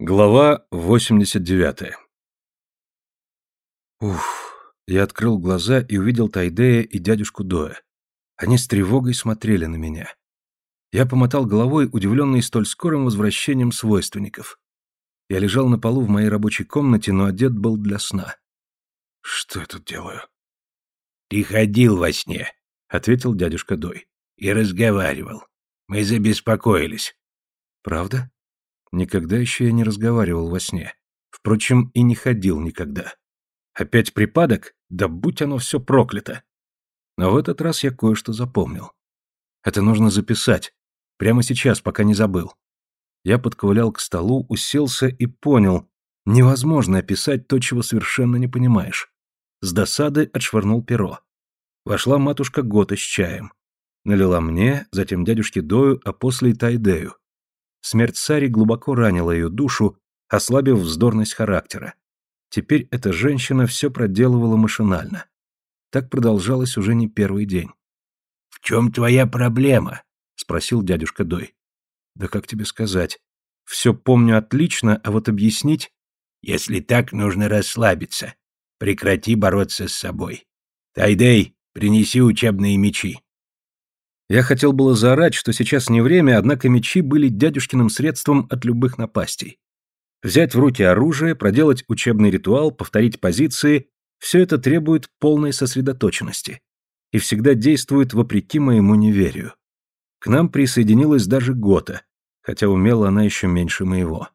Глава 89 Уф, я открыл глаза и увидел Тайдея и дядюшку Доя. Они с тревогой смотрели на меня. Я помотал головой, удивленный столь скорым возвращением свойственников. Я лежал на полу в моей рабочей комнате, но одет был для сна. Что я тут делаю? «Ты ходил во сне», — ответил дядюшка Дой. «И разговаривал. Мы забеспокоились». «Правда?» Никогда еще я не разговаривал во сне. Впрочем, и не ходил никогда. Опять припадок? Да будь оно все проклято! Но в этот раз я кое-что запомнил. Это нужно записать. Прямо сейчас, пока не забыл. Я подковылял к столу, уселся и понял. Невозможно описать то, чего совершенно не понимаешь. С досады отшвырнул перо. Вошла матушка Гота с чаем. Налила мне, затем дядюшке Дою, а после и Тайдею. Смерть Сари глубоко ранила ее душу, ослабив вздорность характера. Теперь эта женщина все проделывала машинально. Так продолжалось уже не первый день. «В чем твоя проблема?» — спросил дядюшка Дой. «Да как тебе сказать? Все помню отлично, а вот объяснить...» «Если так, нужно расслабиться. Прекрати бороться с собой. Тайдей, принеси учебные мечи». Я хотел было заорать, что сейчас не время, однако мечи были дядюшкиным средством от любых напастей. Взять в руки оружие, проделать учебный ритуал, повторить позиции – все это требует полной сосредоточенности и всегда действует вопреки моему неверию. К нам присоединилась даже Гота, хотя умела она еще меньше моего.